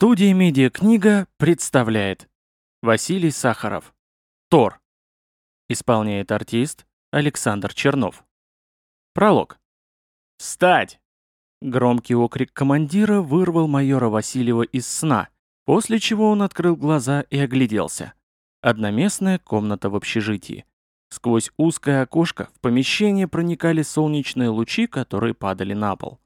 Студия «Медиакнига» представляет Василий Сахаров Тор Исполняет артист Александр Чернов Пролог «Встать!» Громкий окрик командира вырвал майора Васильева из сна, после чего он открыл глаза и огляделся. Одноместная комната в общежитии. Сквозь узкое окошко в помещение проникали солнечные лучи, которые падали на пол.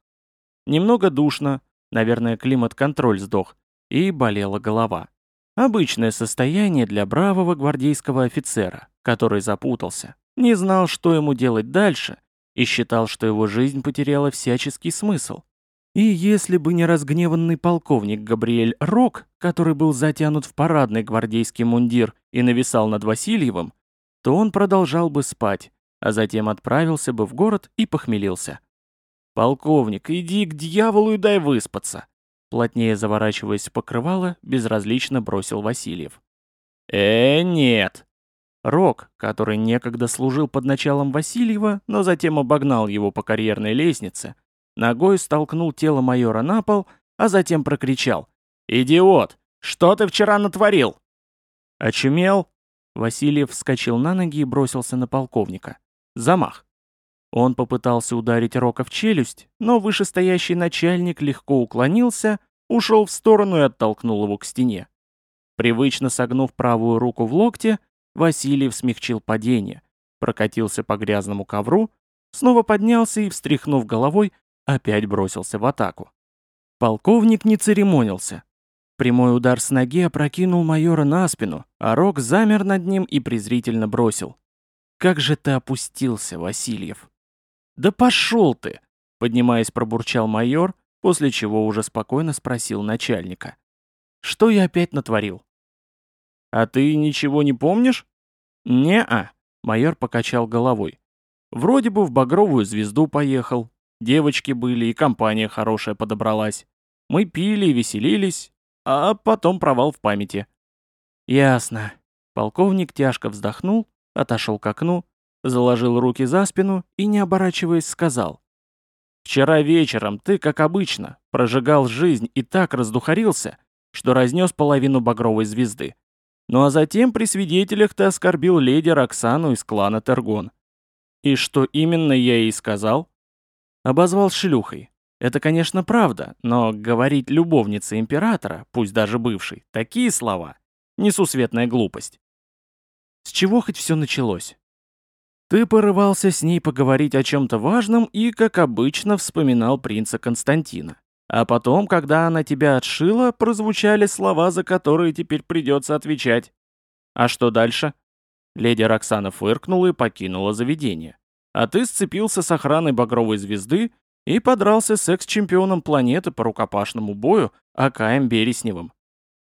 Немного душно, наверное, климат-контроль сдох, и болела голова. Обычное состояние для бравого гвардейского офицера, который запутался, не знал, что ему делать дальше, и считал, что его жизнь потеряла всяческий смысл. И если бы не разгневанный полковник Габриэль Рок, который был затянут в парадный гвардейский мундир и нависал над Васильевым, то он продолжал бы спать, а затем отправился бы в город и похмелился. «Полковник, иди к дьяволу и дай выспаться!» Плотнее заворачиваясь в покрывало, безразлично бросил Васильев. «Э, нет!» Рок, который некогда служил под началом Васильева, но затем обогнал его по карьерной лестнице, ногой столкнул тело майора на пол, а затем прокричал. «Идиот! Что ты вчера натворил?» «Очумел?» Васильев вскочил на ноги и бросился на полковника. Замах. Он попытался ударить Рока в челюсть, но вышестоящий начальник легко уклонился, ушел в сторону и оттолкнул его к стене. Привычно согнув правую руку в локте, Васильев смягчил падение, прокатился по грязному ковру, снова поднялся и, встряхнув головой, опять бросился в атаку. Полковник не церемонился. Прямой удар с ноги опрокинул майора на спину, а Рок замер над ним и презрительно бросил. «Как же ты опустился, Васильев!» «Да пошел ты!» — поднимаясь, пробурчал майор, после чего уже спокойно спросил начальника. «Что я опять натворил?» «А ты ничего не помнишь?» «Не-а», — майор покачал головой. «Вроде бы в «Багровую звезду» поехал. Девочки были, и компания хорошая подобралась. Мы пили и веселились, а потом провал в памяти». «Ясно». Полковник тяжко вздохнул, отошел к окну, заложил руки за спину и, не оборачиваясь, сказал. «Вчера вечером ты, как обычно, прожигал жизнь и так раздухарился, что разнес половину багровой звезды. Ну а затем при свидетелях ты оскорбил леди Роксану из клана Тергон. И что именно я ей сказал? Обозвал шлюхой. Это, конечно, правда, но говорить любовнице императора, пусть даже бывшей, такие слова — несусветная глупость. С чего хоть все началось? Ты порывался с ней поговорить о чем-то важном и, как обычно, вспоминал принца Константина. А потом, когда она тебя отшила, прозвучали слова, за которые теперь придется отвечать. А что дальше? Леди Роксана фыркнула и покинула заведение. А ты сцепился с охраной Багровой Звезды и подрался с экс-чемпионом планеты по рукопашному бою Акаем Бересневым.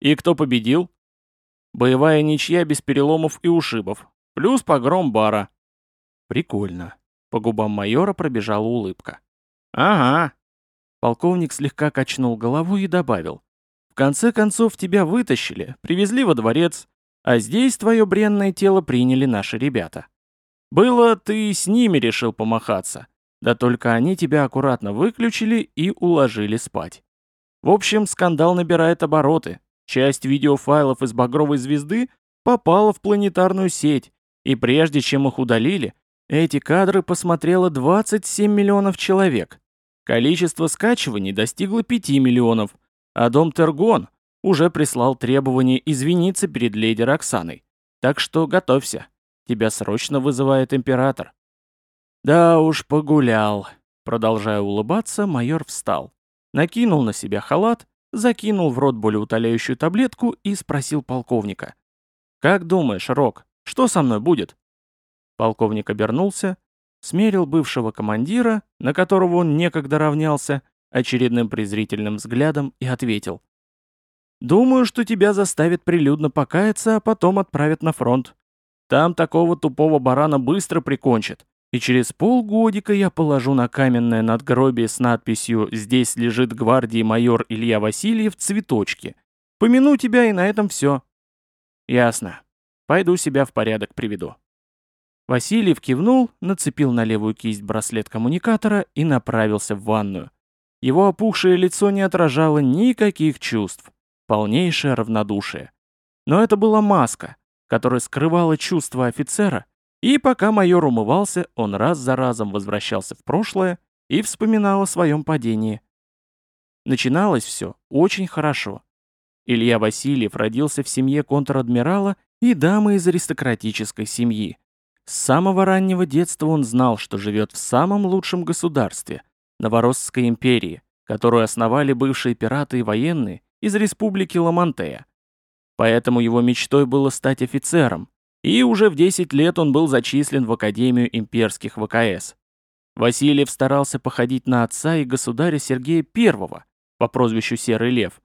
И кто победил? Боевая ничья без переломов и ушибов. Плюс погром бара. Прикольно. По губам майора пробежала улыбка. Ага. Полковник слегка качнул головой и добавил. В конце концов тебя вытащили, привезли во дворец, а здесь твое бренное тело приняли наши ребята. Было, ты с ними решил помахаться, да только они тебя аккуратно выключили и уложили спать. В общем, скандал набирает обороты. Часть видеофайлов из «Багровой звезды» попала в планетарную сеть, и прежде чем их удалили, эти кадры посмотрело 27 миллионов человек. Количество скачиваний достигло 5 миллионов, а дом Тергон уже прислал требование извиниться перед леди Роксаной. Так что готовься, тебя срочно вызывает император. Да уж, погулял. Продолжая улыбаться, майор встал. Накинул на себя халат, закинул в рот болеутоляющую таблетку и спросил полковника. «Как думаешь, Рок, что со мной будет?» Полковник обернулся, смерил бывшего командира, на которого он некогда равнялся, очередным презрительным взглядом и ответил. «Думаю, что тебя заставят прилюдно покаяться, а потом отправят на фронт. Там такого тупого барана быстро прикончат, и через полгодика я положу на каменное надгробие с надписью «Здесь лежит гвардии майор Илья Васильев цветочки». Помяну тебя, и на этом все». «Ясно. Пойду себя в порядок приведу». Васильев кивнул, нацепил на левую кисть браслет коммуникатора и направился в ванную. Его опухшее лицо не отражало никаких чувств. полнейшее равнодушие. Но это была маска, которая скрывала чувства офицера, и пока майор умывался, он раз за разом возвращался в прошлое и вспоминал о своем падении. Начиналось все очень хорошо. Илья Васильев родился в семье контр-адмирала и дамы из аристократической семьи. С самого раннего детства он знал, что живет в самом лучшем государстве – Новоросской империи, которую основали бывшие пираты и военные из республики Ламантея. Поэтому его мечтой было стать офицером, и уже в 10 лет он был зачислен в Академию имперских ВКС. Васильев старался походить на отца и государя Сергея I по прозвищу Серый Лев,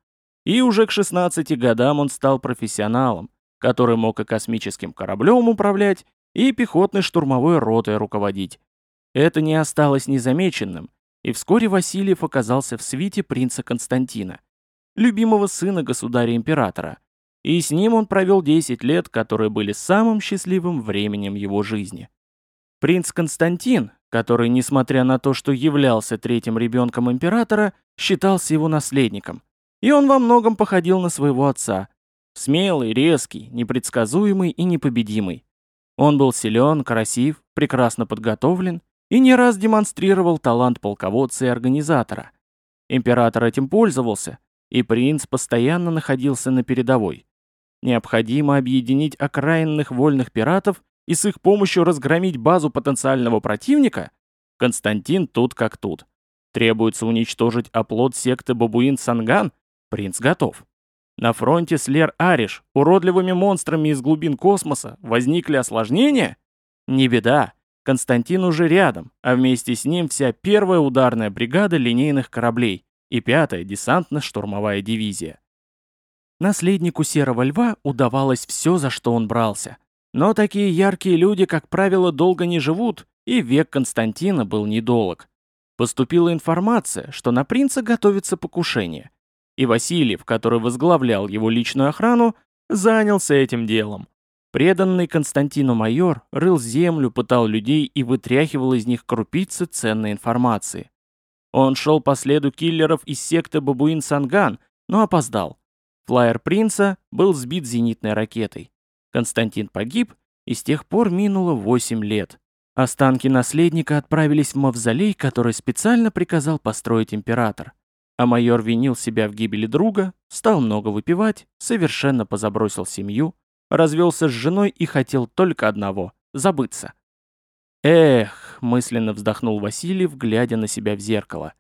и уже к 16 годам он стал профессионалом, который мог и космическим кораблем управлять, и пехотной штурмовой ротой руководить. Это не осталось незамеченным, и вскоре Васильев оказался в свите принца Константина, любимого сына государя-императора, и с ним он провел 10 лет, которые были самым счастливым временем его жизни. Принц Константин, который, несмотря на то, что являлся третьим ребенком императора, считался его наследником, и он во многом походил на своего отца. Смелый, резкий, непредсказуемый и непобедимый. Он был силен, красив, прекрасно подготовлен и не раз демонстрировал талант полководца и организатора. Император этим пользовался, и принц постоянно находился на передовой. Необходимо объединить окраинных вольных пиратов и с их помощью разгромить базу потенциального противника? Константин тут как тут. Требуется уничтожить оплот секты Бабуин-Санган? Принц готов. На фронте с Лер-Ариш уродливыми монстрами из глубин космоса возникли осложнения? Не беда. Константин уже рядом, а вместе с ним вся первая ударная бригада линейных кораблей и пятая десантно-штурмовая дивизия. Наследнику Серого Льва удавалось все, за что он брался. Но такие яркие люди, как правило, долго не живут, и век Константина был недолг. Поступила информация, что на принца готовится покушение. И Васильев, который возглавлял его личную охрану, занялся этим делом. Преданный Константину майор рыл землю, пытал людей и вытряхивал из них крупицы ценной информации. Он шел по следу киллеров из секты Бабуин Санган, но опоздал. Флайер принца был сбит зенитной ракетой. Константин погиб, и с тех пор минуло 8 лет. Останки наследника отправились в мавзолей, который специально приказал построить император. А майор винил себя в гибели друга, стал много выпивать, совершенно позабросил семью, развелся с женой и хотел только одного – забыться. «Эх», – мысленно вздохнул Васильев, глядя на себя в зеркало.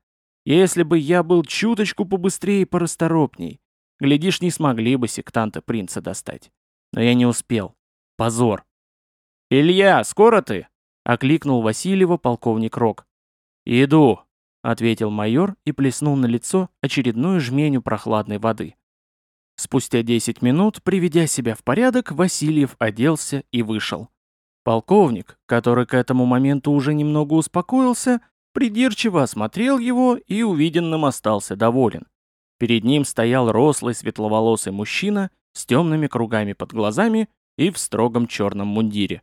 «Если бы я был чуточку побыстрее и порасторопней, Глядишь, не смогли бы сектанты принца достать. Но я не успел. Позор. «Илья, скоро ты?» — окликнул Васильева полковник Рок. «Иду», — ответил майор и плеснул на лицо очередную жменю прохладной воды. Спустя 10 минут, приведя себя в порядок, Васильев оделся и вышел. Полковник, который к этому моменту уже немного успокоился, придирчиво осмотрел его и увиденным остался доволен. Перед ним стоял рослый светловолосый мужчина с темными кругами под глазами и в строгом черном мундире.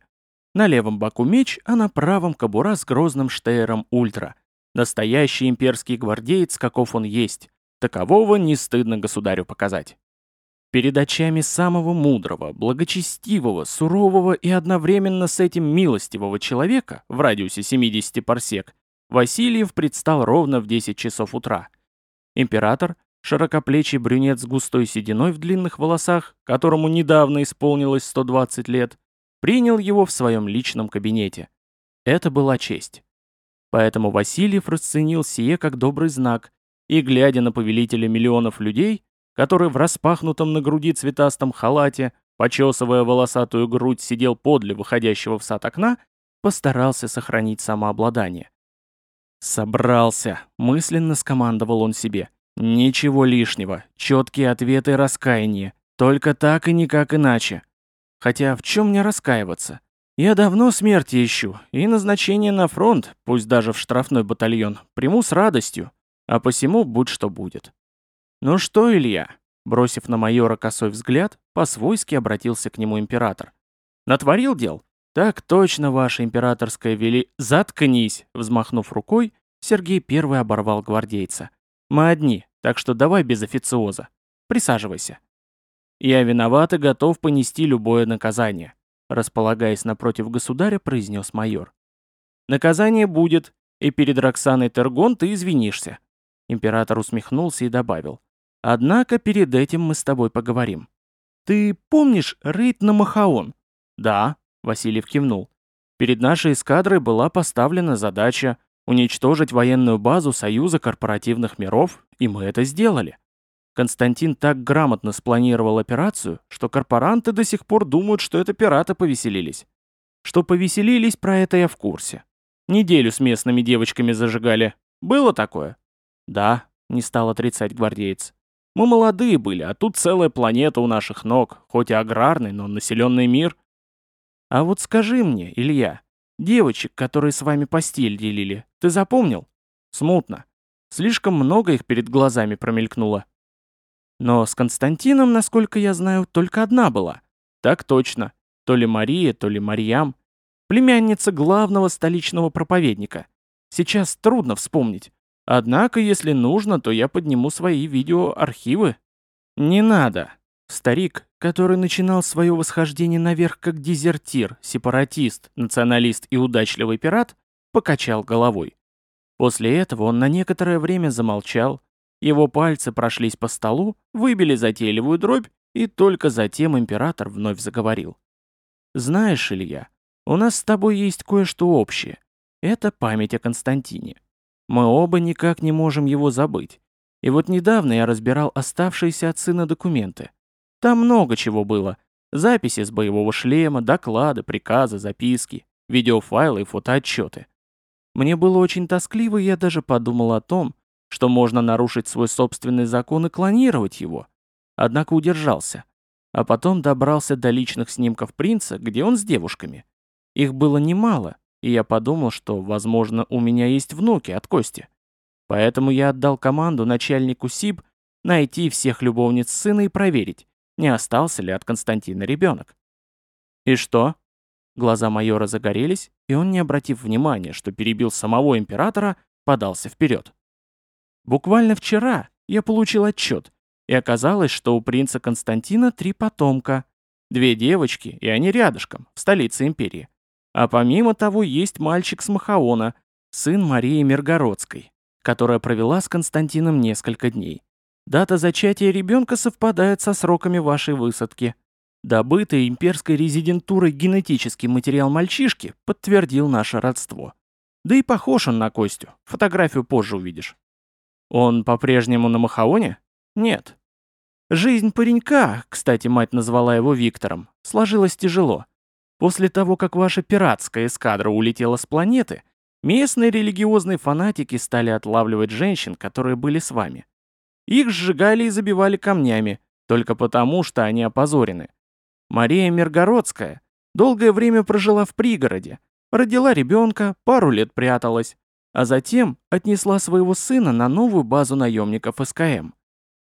На левом боку меч, а на правом кобура с грозным штейером ультра. Настоящий имперский гвардеец, каков он есть. Такового не стыдно государю показать. Перед очами самого мудрого, благочестивого, сурового и одновременно с этим милостивого человека в радиусе 70 парсек Васильев предстал ровно в 10 часов утра. Император, Широкоплечий брюнет с густой сединой в длинных волосах, которому недавно исполнилось 120 лет, принял его в своем личном кабинете. Это была честь. Поэтому Васильев расценил сие как добрый знак, и, глядя на повелителя миллионов людей, который в распахнутом на груди цветастом халате, почесывая волосатую грудь, сидел подле выходящего в сад окна, постарался сохранить самообладание. «Собрался», — мысленно скомандовал он себе. Ничего лишнего, четкие ответы и раскаяние. Только так и никак иначе. Хотя в чем мне раскаиваться? Я давно смерти ищу, и назначение на фронт, пусть даже в штрафной батальон, приму с радостью, а посему будь что будет. Ну что, Илья? Бросив на майора косой взгляд, по-свойски обратился к нему император. Натворил дел? Так точно, ваше императорское вели... Заткнись! Взмахнув рукой, Сергей первый оборвал гвардейца. Мы одни, так что давай без официоза. Присаживайся». «Я виноват и готов понести любое наказание», располагаясь напротив государя, произнес майор. «Наказание будет, и перед Роксаной Тергон ты извинишься». Император усмехнулся и добавил. «Однако перед этим мы с тобой поговорим. Ты помнишь рейд на Махаон?» «Да», — Васильев кивнул. «Перед нашей эскадрой была поставлена задача уничтожить военную базу Союза корпоративных миров, и мы это сделали. Константин так грамотно спланировал операцию, что корпоранты до сих пор думают, что это пираты повеселились. Что повеселились, про это я в курсе. Неделю с местными девочками зажигали. Было такое? Да, не стал отрицать гвардеец. Мы молодые были, а тут целая планета у наших ног, хоть и аграрный, но населенный мир. А вот скажи мне, Илья, девочек, которые с вами постель делили, ты запомнил? Смутно. Слишком много их перед глазами промелькнуло. Но с Константином, насколько я знаю, только одна была. Так точно. То ли Мария, то ли Марьям. Племянница главного столичного проповедника. Сейчас трудно вспомнить. Однако, если нужно, то я подниму свои видеоархивы. Не надо. Старик, который начинал свое восхождение наверх как дезертир, сепаратист, националист и удачливый пират, покачал головой. После этого он на некоторое время замолчал, его пальцы прошлись по столу, выбили затейливую дробь, и только затем император вновь заговорил. «Знаешь, Илья, у нас с тобой есть кое-что общее. Это память о Константине. Мы оба никак не можем его забыть. И вот недавно я разбирал оставшиеся от сына документы. Там много чего было. Записи с боевого шлема, доклады, приказы, записки, видеофайлы и фотоотчеты. Мне было очень тоскливо, и я даже подумал о том, что можно нарушить свой собственный закон и клонировать его. Однако удержался. А потом добрался до личных снимков принца, где он с девушками. Их было немало, и я подумал, что, возможно, у меня есть внуки от Кости. Поэтому я отдал команду начальнику СИБ найти всех любовниц сына и проверить, не остался ли от Константина ребенок. И что? Глаза майора загорелись, и он, не обратив внимания, что перебил самого императора, подался вперед. Буквально вчера я получил отчет, и оказалось, что у принца Константина три потомка. Две девочки, и они рядышком, в столице империи. А помимо того, есть мальчик с Махаона, сын Марии Миргородской, которая провела с Константином несколько дней. Дата зачатия ребенка совпадает со сроками вашей высадки. Добытый имперской резидентурой генетический материал мальчишки подтвердил наше родство. Да и похож он на Костю, фотографию позже увидишь. Он по-прежнему на Махаоне? Нет. Жизнь паренька, кстати, мать назвала его Виктором, сложилась тяжело. После того, как ваша пиратская эскадра улетела с планеты, местные религиозные фанатики стали отлавливать женщин, которые были с вами. Их сжигали и забивали камнями, только потому, что они опозорены. Мария Миргородская долгое время прожила в пригороде, родила ребенка, пару лет пряталась, а затем отнесла своего сына на новую базу наемников СКМ.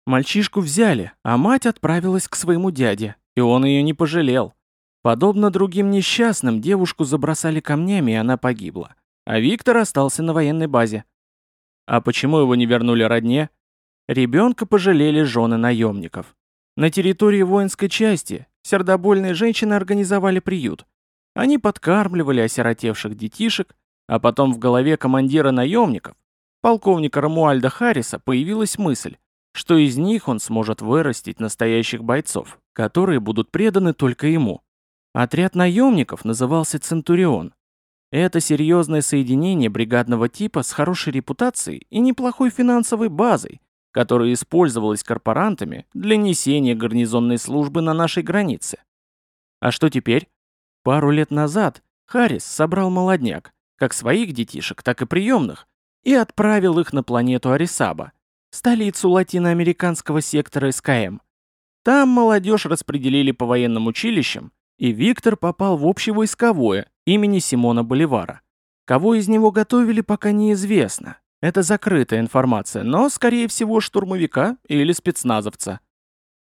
Мальчишку взяли, а мать отправилась к своему дяде, и он ее не пожалел. Подобно другим несчастным, девушку забросали камнями, и она погибла. А Виктор остался на военной базе. А почему его не вернули родне? Ребенка пожалели жены наемников. На территории воинской части сердобольные женщины организовали приют. Они подкармливали осиротевших детишек, а потом в голове командира наемников, полковника Рамуальда Харриса, появилась мысль, что из них он сможет вырастить настоящих бойцов, которые будут преданы только ему. Отряд наемников назывался «Центурион». Это серьезное соединение бригадного типа с хорошей репутацией и неплохой финансовой базой, которая использовалась корпорантами для несения гарнизонной службы на нашей границе. А что теперь? Пару лет назад Харрис собрал молодняк, как своих детишек, так и приемных, и отправил их на планету Арисаба, столицу латиноамериканского сектора СКМ. Там молодежь распределили по военным училищам, и Виктор попал в общевойсковое имени Симона Боливара. Кого из него готовили, пока неизвестно. Это закрытая информация, но, скорее всего, штурмовика или спецназовца.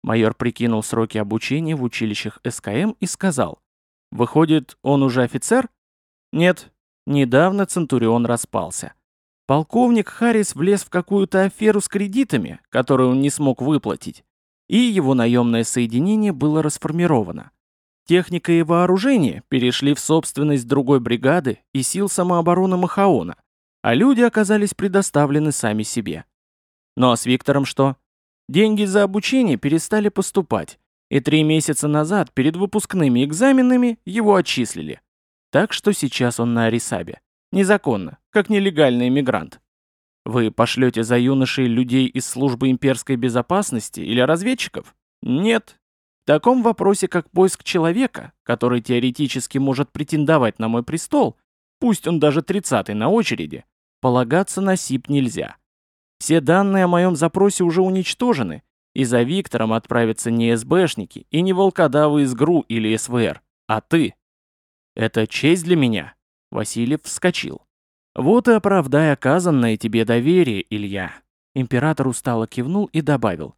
Майор прикинул сроки обучения в училищах СКМ и сказал, «Выходит, он уже офицер?» «Нет, недавно Центурион распался. Полковник Харрис влез в какую-то аферу с кредитами, которую он не смог выплатить. и его наемное соединение было расформировано. Техника и вооружение перешли в собственность другой бригады и сил самообороны Махаона, а люди оказались предоставлены сами себе. Ну а с Виктором что? Деньги за обучение перестали поступать, и три месяца назад перед выпускными экзаменами его отчислили. Так что сейчас он на Арисабе. Незаконно, как нелегальный иммигрант. Вы пошлете за юношей людей из службы имперской безопасности или разведчиков? Нет. В таком вопросе, как поиск человека, который теоретически может претендовать на мой престол, пусть он даже тридцатый на очереди, полагаться на СИП нельзя. Все данные о моем запросе уже уничтожены, и за Виктором отправятся не СБшники и не волкодавы из ГРУ или СВР, а ты. Это честь для меня. Васильев вскочил. Вот и оправдай оказанное тебе доверие, Илья. Император устало кивнул и добавил.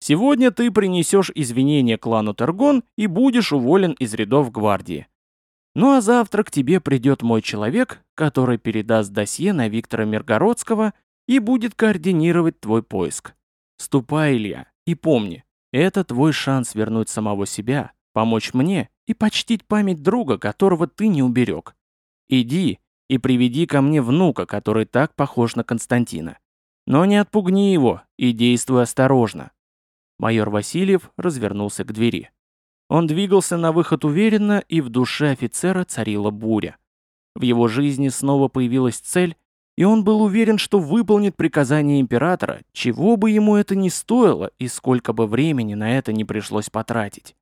Сегодня ты принесешь извинения клану Тергон и будешь уволен из рядов гвардии. Ну а завтра к тебе придет мой человек, который передаст досье на Виктора Миргородского и будет координировать твой поиск. Ступай, Илья, и помни, это твой шанс вернуть самого себя, помочь мне и почтить память друга, которого ты не уберег. Иди и приведи ко мне внука, который так похож на Константина. Но не отпугни его и действуй осторожно. Майор Васильев развернулся к двери. Он двигался на выход уверенно, и в душе офицера царила буря. В его жизни снова появилась цель, и он был уверен, что выполнит приказание императора, чего бы ему это ни стоило и сколько бы времени на это не пришлось потратить.